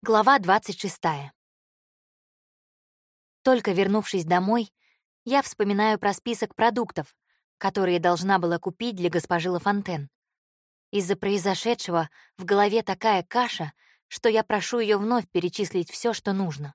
Глава 26. Только вернувшись домой, я вспоминаю про список продуктов, которые должна была купить для госпожи Лафонтен. Из-за произошедшего в голове такая каша, что я прошу ее вновь перечислить все, что нужно.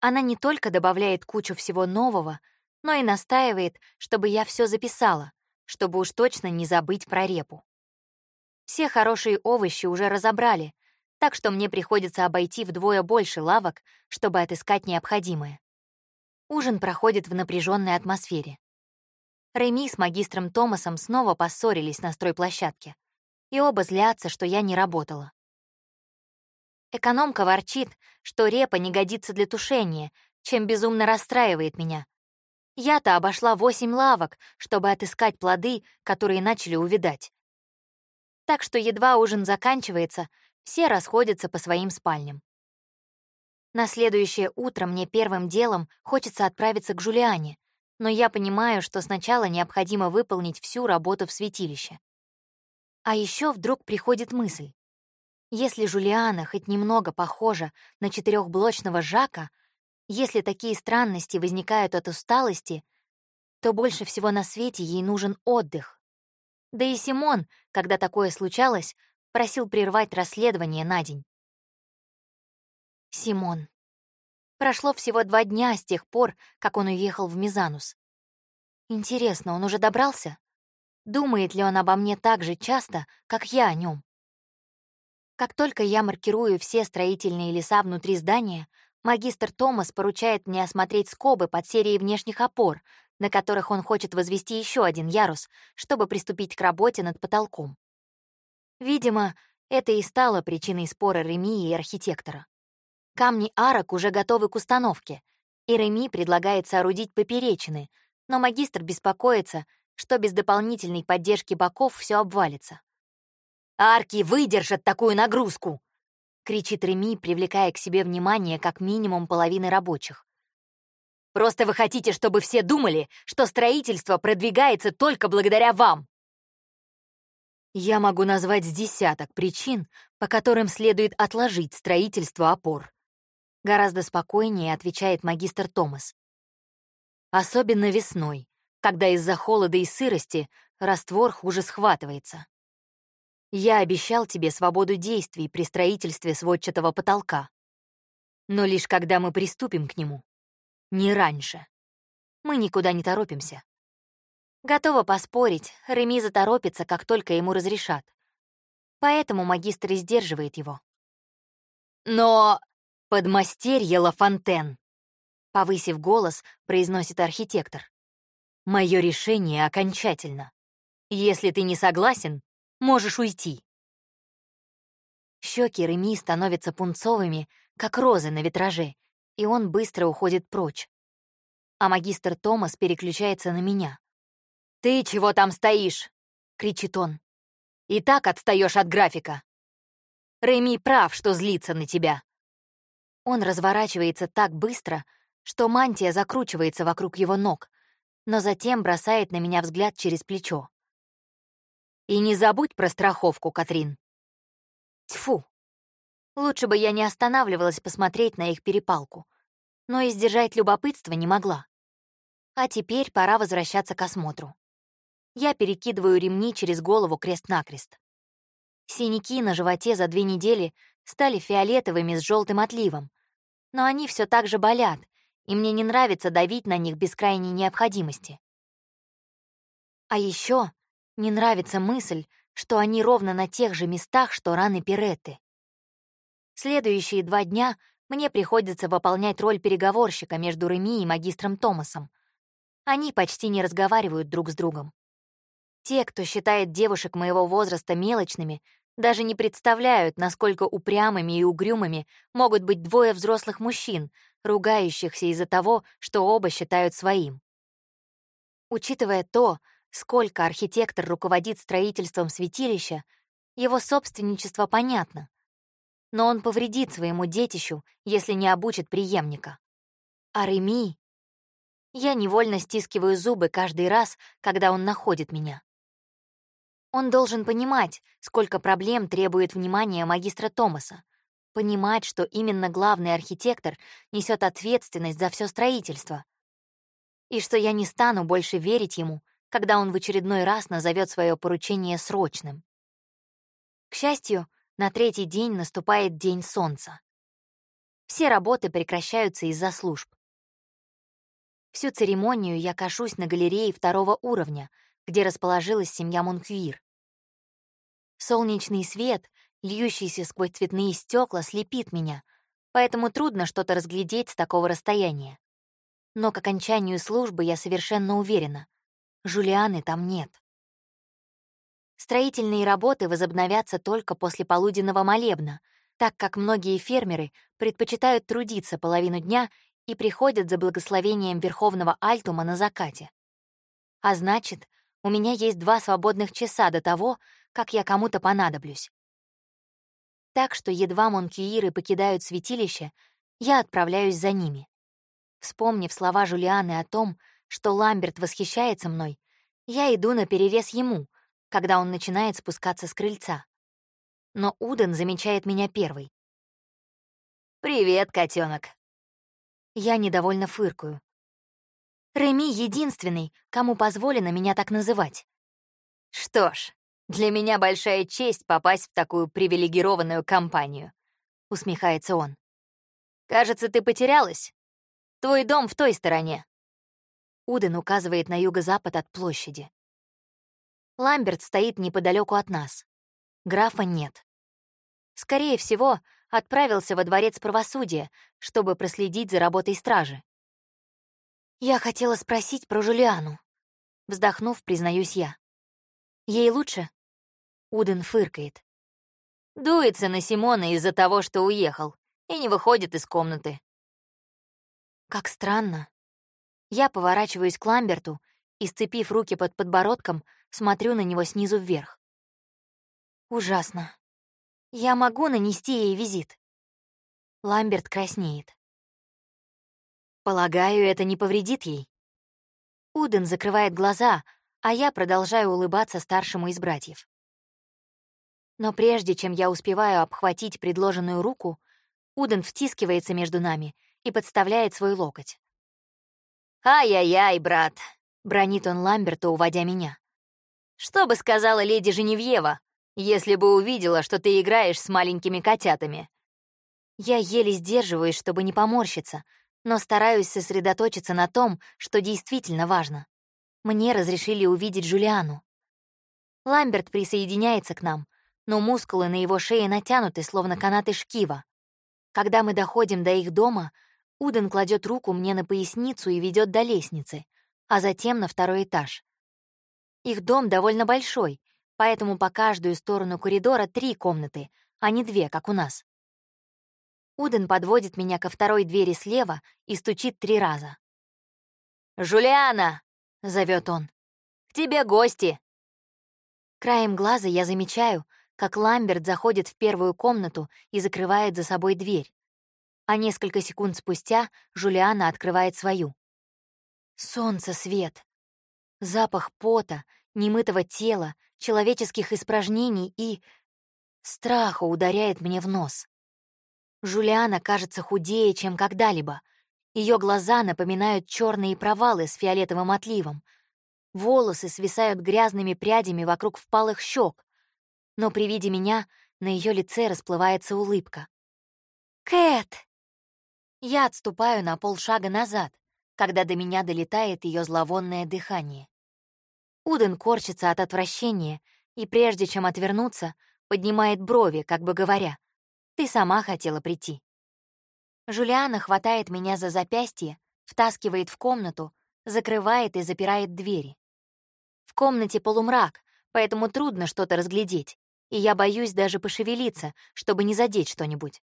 Она не только добавляет кучу всего нового, но и настаивает, чтобы я все записала, чтобы уж точно не забыть про репу. Все хорошие овощи уже разобрали, так что мне приходится обойти вдвое больше лавок, чтобы отыскать необходимое. Ужин проходит в напряженной атмосфере. Реми с магистром Томасом снова поссорились на стройплощадке, и оба злятся, что я не работала. Экономка ворчит, что репа не годится для тушения, чем безумно расстраивает меня. Я-то обошла восемь лавок, чтобы отыскать плоды, которые начали увидать. Так что едва ужин заканчивается, все расходятся по своим спальням. На следующее утро мне первым делом хочется отправиться к Жулиане, но я понимаю, что сначала необходимо выполнить всю работу в святилище. А еще вдруг приходит мысль. Если Жулиана хоть немного похожа на четырехблочного Жака, если такие странности возникают от усталости, то больше всего на свете ей нужен отдых. Да и Симон, когда такое случалось, просил прервать расследование на день. Симон. Прошло всего два дня с тех пор, как он уехал в Мизанус. Интересно, он уже добрался? Думает ли он обо мне так же часто, как я о нем? Как только я маркирую все строительные леса внутри здания, магистр Томас поручает мне осмотреть скобы под серией внешних опор, на которых он хочет возвести еще один ярус, чтобы приступить к работе над потолком. Видимо, это и стало причиной спора Реми и архитектора. Камни арок уже готовы к установке, и Реми предлагает соорудить поперечины, но магистр беспокоится, что без дополнительной поддержки боков все обвалится. «Арки выдержат такую нагрузку!» — кричит Реми, привлекая к себе внимание как минимум половины рабочих. «Просто вы хотите, чтобы все думали, что строительство продвигается только благодаря вам!» Я могу назвать с десяток причин, по которым следует отложить строительство опор. Гораздо спокойнее отвечает магистр Томас. Особенно весной, когда из-за холода и сырости раствор хуже схватывается. Я обещал тебе свободу действий при строительстве сводчатого потолка. Но лишь когда мы приступим к нему. Не раньше. Мы никуда не торопимся. Готова поспорить, Реми заторопится, как только ему разрешат. Поэтому магистр и сдерживает его. «Но подмастерье Лафонтен!» Повысив голос, произносит архитектор. «Мое решение окончательно. Если ты не согласен, можешь уйти». Щеки Реми становятся пунцовыми, как розы на витраже, и он быстро уходит прочь. А магистр Томас переключается на меня. «Ты чего там стоишь?» — кричит он. «И так отстаешь от графика. Рэми прав, что злится на тебя». Он разворачивается так быстро, что мантия закручивается вокруг его ног, но затем бросает на меня взгляд через плечо. «И не забудь про страховку, Катрин». Тьфу. Лучше бы я не останавливалась посмотреть на их перепалку, но и сдержать любопытство не могла. А теперь пора возвращаться к осмотру. Я перекидываю ремни через голову крест-накрест. Синяки на животе за две недели стали фиолетовыми с желтым отливом, но они все так же болят, и мне не нравится давить на них без крайней необходимости. А еще не нравится мысль, что они ровно на тех же местах, что раны Пиретты. Следующие два дня мне приходится выполнять роль переговорщика между Реми и магистром Томасом. Они почти не разговаривают друг с другом. Те, кто считает девушек моего возраста мелочными, даже не представляют, насколько упрямыми и угрюмыми могут быть двое взрослых мужчин, ругающихся из-за того, что оба считают своим. Учитывая то, сколько архитектор руководит строительством святилища, его собственничество понятно. Но он повредит своему детищу, если не обучит преемника. А Реми... Я невольно стискиваю зубы каждый раз, когда он находит меня. Он должен понимать, сколько проблем требует внимания магистра Томаса. Понимать, что именно главный архитектор несет ответственность за все строительство. И что я не стану больше верить ему, когда он в очередной раз назовет свое поручение срочным. К счастью, на третий день наступает день солнца. Все работы прекращаются из-за служб. Всю церемонию я кашусь на галерее второго уровня, где расположилась семья Монкюир. Солнечный свет, льющийся сквозь цветные стекла, слепит меня, поэтому трудно что-то разглядеть с такого расстояния. Но к окончанию службы я совершенно уверена. Жулианы там нет. Строительные работы возобновятся только после полуденного молебна, так как многие фермеры предпочитают трудиться половину дня и приходят за благословением Верховного Альтума на закате. А значит, у меня есть два свободных часа до того, как я кому-то понадоблюсь. Так что едва монкьюиры покидают святилище, я отправляюсь за ними. Вспомнив слова Жулианы о том, что Ламберт восхищается мной, я иду на перерез ему, когда он начинает спускаться с крыльца. Но Уден замечает меня первый. «Привет, котенок. Я недовольно фыркаю. Реми единственный, кому позволено меня так называть. Что ж, для меня большая честь попасть в такую привилегированную компанию, усмехается он. Кажется, ты потерялась. Твой дом в той стороне. Уден указывает на юго-запад от площади. Ламберт стоит неподалеку от нас. Графа нет. Скорее всего, отправился во дворец правосудия, чтобы проследить за работой стражи. Я хотела спросить про Жулиану. Вздохнув, признаюсь я. Ей лучше? Уден фыркает. Дуется на Симона из-за того, что уехал, и не выходит из комнаты. Как странно. Я поворачиваюсь к Ламберту и, сцепив руки под подбородком, смотрю на него снизу вверх. Ужасно. Я могу нанести ей визит. Ламберт краснеет. Полагаю, это не повредит ей. Уден закрывает глаза, а я продолжаю улыбаться старшему из братьев. Но прежде чем я успеваю обхватить предложенную руку, Уден втискивается между нами и подставляет свой локоть. «Ай-яй-яй, брат!» — бронит он Ламберта, уводя меня. «Что бы сказала леди Женевьева, если бы увидела, что ты играешь с маленькими котятами. Я еле сдерживаюсь, чтобы не поморщиться, но стараюсь сосредоточиться на том, что действительно важно. Мне разрешили увидеть Джулиану. Ламберт присоединяется к нам, но мускулы на его шее натянуты, словно канаты шкива. Когда мы доходим до их дома, Уден кладет руку мне на поясницу и ведет до лестницы, а затем на второй этаж. Их дом довольно большой, поэтому по каждую сторону коридора три комнаты, а не две, как у нас. Уден подводит меня ко второй двери слева и стучит три раза. «Жулиана!» — зовет он. «К тебе гости!» Краем глаза я замечаю, как Ламберт заходит в первую комнату и закрывает за собой дверь. А несколько секунд спустя Жулиана открывает свою. Солнце, свет. Запах пота, немытого тела, человеческих испражнений и... Страха ударяет мне в нос. Жулиана кажется худее, чем когда-либо. Ее глаза напоминают черные провалы с фиолетовым отливом. Волосы свисают грязными прядями вокруг впалых щек. Но при виде меня на ее лице расплывается улыбка. «Кэт!» Я отступаю на полшага назад, когда до меня долетает ее зловонное дыхание. Уден корчится от отвращения и, прежде чем отвернуться, поднимает брови, как бы говоря, «Ты сама хотела прийти». Жулиана хватает меня за запястье, втаскивает в комнату, закрывает и запирает двери. В комнате полумрак, поэтому трудно что-то разглядеть, и я боюсь даже пошевелиться, чтобы не задеть что-нибудь.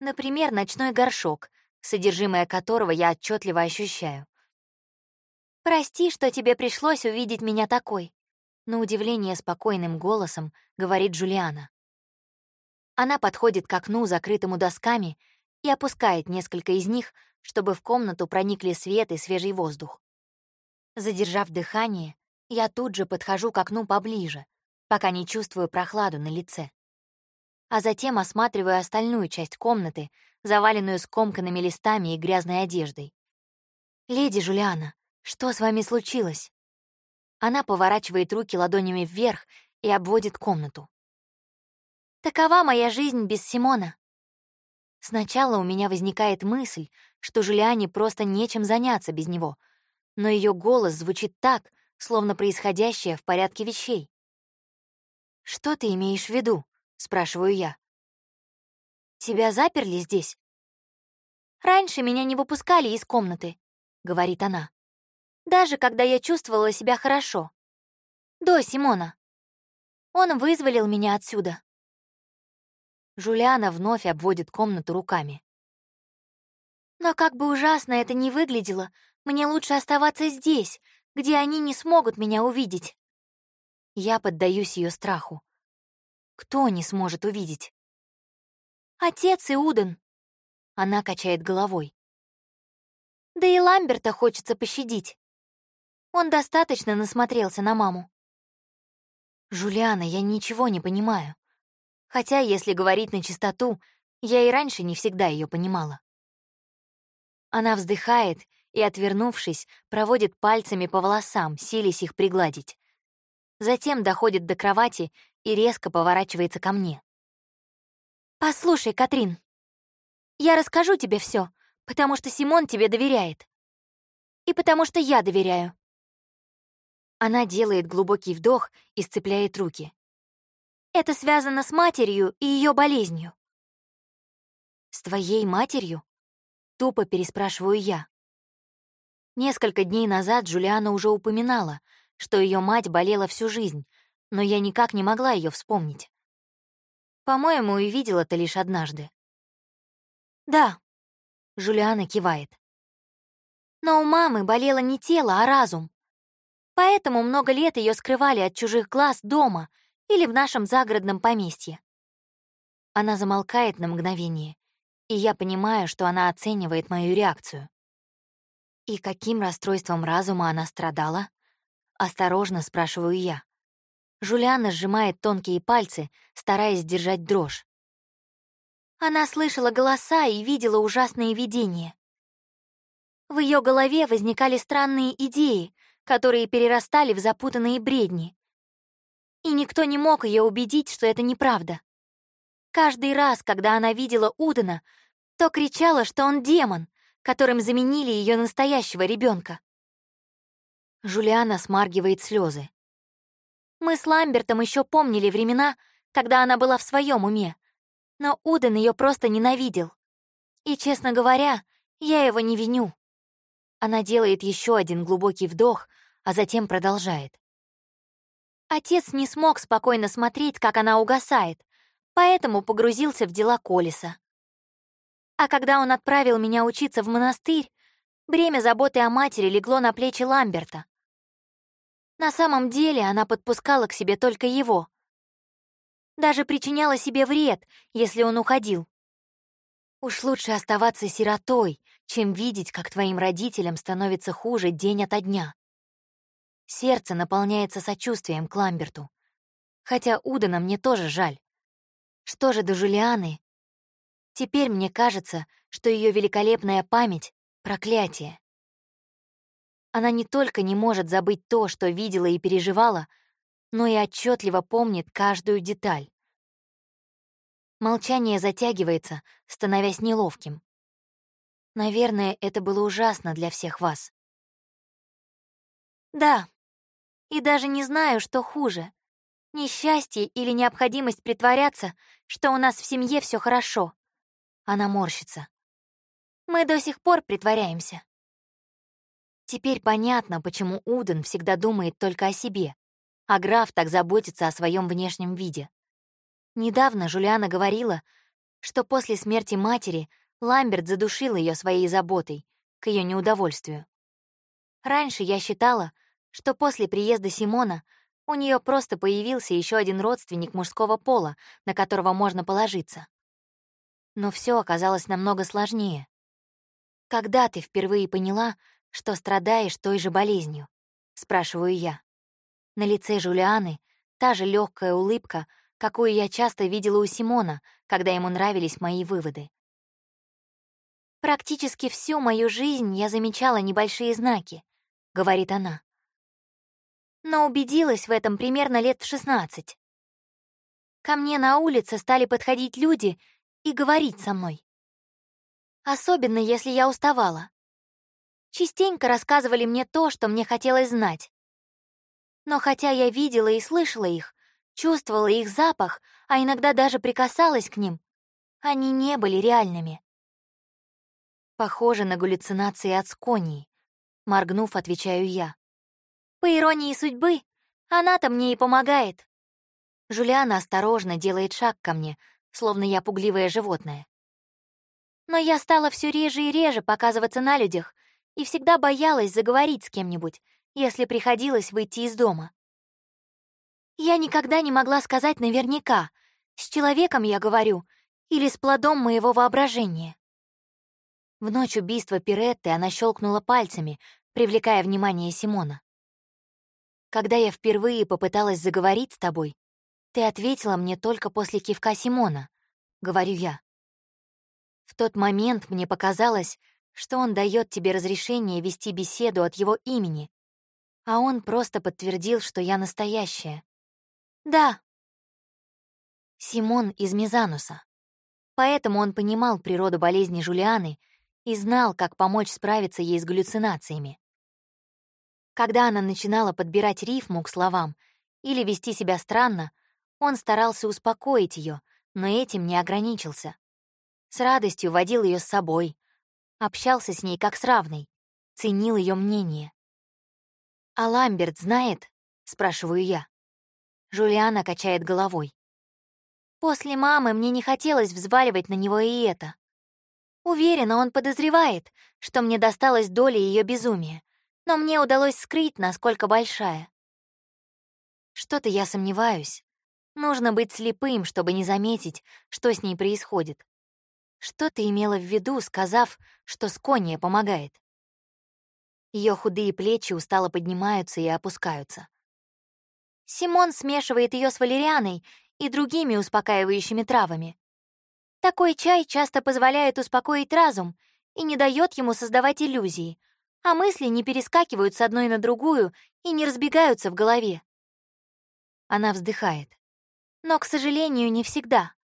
Например, ночной горшок, содержимое которого я отчетливо ощущаю. «Прости, что тебе пришлось увидеть меня такой», — на удивление спокойным голосом говорит Джулиана. Она подходит к окну, закрытому досками, и опускает несколько из них, чтобы в комнату проникли свет и свежий воздух. Задержав дыхание, я тут же подхожу к окну поближе, пока не чувствую прохладу на лице. а затем осматриваю остальную часть комнаты, заваленную скомканными листами и грязной одеждой. «Леди Жулиана, что с вами случилось?» Она поворачивает руки ладонями вверх и обводит комнату. «Такова моя жизнь без Симона». Сначала у меня возникает мысль, что Жулиане просто нечем заняться без него, но ее голос звучит так, словно происходящее в порядке вещей. «Что ты имеешь в виду?» — спрашиваю я. «Тебя заперли здесь?» «Раньше меня не выпускали из комнаты», — говорит она. «Даже когда я чувствовала себя хорошо. До Симона. Он вызволил меня отсюда». Жулиана вновь обводит комнату руками. «Но как бы ужасно это ни выглядело, мне лучше оставаться здесь, где они не смогут меня увидеть». Я поддаюсь ее страху. Кто не сможет увидеть? Отец и Уден. Она качает головой. Да и Ламберта хочется пощадить. Он достаточно насмотрелся на маму. Жулиана, я ничего не понимаю. Хотя, если говорить на чистоту, я и раньше не всегда ее понимала. Она вздыхает и, отвернувшись, проводит пальцами по волосам, силясь их пригладить. Затем доходит до кровати и резко поворачивается ко мне. «Послушай, Катрин, я расскажу тебе все, потому что Симон тебе доверяет. И потому что я доверяю». Она делает глубокий вдох и сцепляет руки. Это связано с матерью и ее болезнью. «С твоей матерью?» — тупо переспрашиваю я. Несколько дней назад Джулиана уже упоминала, что ее мать болела всю жизнь, но я никак не могла ее вспомнить. По-моему, увидела это лишь однажды. «Да», — Жулиана кивает. «Но у мамы болело не тело, а разум. Поэтому много лет ее скрывали от чужих глаз дома или в нашем загородном поместье». Она замолкает на мгновение, и я понимаю, что она оценивает мою реакцию. И каким расстройством разума она страдала? Осторожно спрашиваю я. Жулиана сжимает тонкие пальцы, стараясь сдержать дрожь. Она слышала голоса и видела ужасные видения. В ее голове возникали странные идеи, которые перерастали в запутанные бредни. И никто не мог ее убедить, что это неправда. Каждый раз, когда она видела Удена, то кричала, что он демон, которым заменили ее настоящего ребенка. Жулиана смаргивает слезы. Мы с Ламбертом еще помнили времена, когда она была в своем уме, но Уден ее просто ненавидел. И, честно говоря, я его не виню. Она делает еще один глубокий вдох, а затем продолжает. Отец не смог спокойно смотреть, как она угасает, поэтому погрузился в дела Колеса. А когда он отправил меня учиться в монастырь, бремя заботы о матери легло на плечи Ламберта. На самом деле она подпускала к себе только его. Даже причиняла себе вред, если он уходил. Уж лучше оставаться сиротой, чем видеть, как твоим родителям становится хуже день ото дня. Сердце наполняется сочувствием к Ламберту. Хотя Удана мне тоже жаль. Что же до Жулианы? Теперь мне кажется, что ее великолепная память — проклятие. Она не только не может забыть то, что видела и переживала, но и отчетливо помнит каждую деталь. Молчание затягивается, становясь неловким. Наверное, это было ужасно для всех вас. Да, и даже не знаю, что хуже. Несчастье или необходимость притворяться, что у нас в семье все хорошо. Она морщится. Мы до сих пор притворяемся. Теперь понятно, почему Уден всегда думает только о себе, а граф так заботится о своем внешнем виде. Недавно Жулиана говорила, что после смерти матери Ламберт задушил ее своей заботой, к ее неудовольствию. Раньше я считала, что после приезда Симона у нее просто появился еще один родственник мужского пола, на которого можно положиться. Но все оказалось намного сложнее. Когда ты впервые поняла, что страдаешь той же болезнью?» — спрашиваю я. На лице Жулианы та же легкая улыбка, какую я часто видела у Симона, когда ему нравились мои выводы. «Практически всю мою жизнь я замечала небольшие знаки», — говорит она. Но убедилась в этом примерно лет в 16. Ко мне на улице стали подходить люди и говорить со мной. Особенно, если я уставала. Частенько рассказывали мне то, что мне хотелось знать. Но хотя я видела и слышала их, чувствовала их запах, а иногда даже прикасалась к ним, они не были реальными. Похоже на галлюцинации от сконии. Моргнув, отвечаю я. По иронии судьбы, она-то мне и помогает. Жулиана осторожно делает шаг ко мне, словно я пугливое животное. Но я стала все реже и реже показываться на людях и всегда боялась заговорить с кем-нибудь, если приходилось выйти из дома. Я никогда не могла сказать наверняка, с человеком я говорю или с плодом моего воображения. В ночь убийства Пиретты она щелкнула пальцами, привлекая внимание Симона. Когда я впервые попыталась заговорить с тобой, ты ответила мне только после кивка Симона, говорю я. В тот момент мне показалось, что он дает тебе разрешение вести беседу от его имени, а он просто подтвердил, что я настоящая. Да. Симон из Мизануса. Поэтому он понимал природу болезни Жулианы и знал, как помочь справиться ей с галлюцинациями. Когда она начинала подбирать рифму к словам или вести себя странно, он старался успокоить ее, но этим не ограничился. С радостью водил ее с собой, общался с ней как с равной, ценил ее мнение. «А Ламберт знает?» — спрашиваю я. Жулиана качает головой. «После мамы мне не хотелось взваливать на него и это. Уверена, он подозревает, что мне досталась доля ее безумия, но мне удалось скрыть, насколько большая. Что-то я сомневаюсь. Нужно быть слепым, чтобы не заметить, что с ней происходит. Что ты имела в виду, сказав, что скония помогает? Ее худые плечи устало поднимаются и опускаются. Симон смешивает ее с валерианой и другими успокаивающими травами. Такой чай часто позволяет успокоить разум и не дает ему создавать иллюзии, а мысли не перескакивают с одной на другую и не разбегаются в голове. Она вздыхает. Но, к сожалению, не всегда.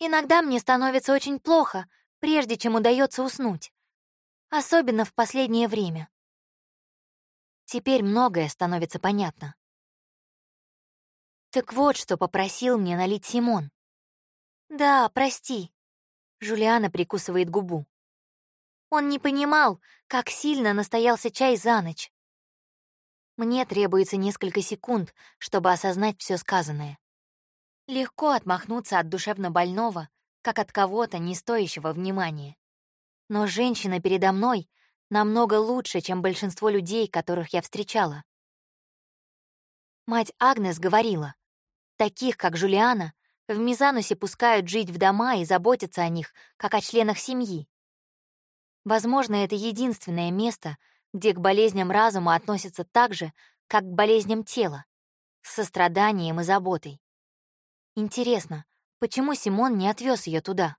Иногда мне становится очень плохо, прежде чем удается уснуть. Особенно в последнее время. Теперь многое становится понятно. Так вот, что попросил мне налить Симон. Да, прости. Жулиана прикусывает губу. Он не понимал, как сильно настоялся чай за ночь. Мне требуется несколько секунд, чтобы осознать все сказанное. Легко отмахнуться от душевно больного, как от кого-то, не стоящего внимания. Но женщина передо мной намного лучше, чем большинство людей, которых я встречала. Мать Агнес говорила, таких, как Жулиана, в Мизанусе пускают жить в дома и заботиться о них, как о членах семьи. Возможно, это единственное место, где к болезням разума относятся так же, как к болезням тела, с состраданием и заботой. Интересно, почему Симон не отвез ее туда?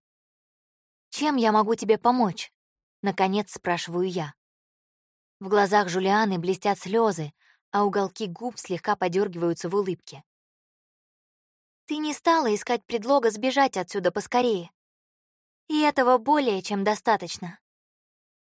«Чем я могу тебе помочь?» Наконец спрашиваю я. В глазах Жулианы блестят слезы, а уголки губ слегка подергиваются в улыбке. Ты не стала искать предлога сбежать отсюда поскорее. И этого более чем достаточно.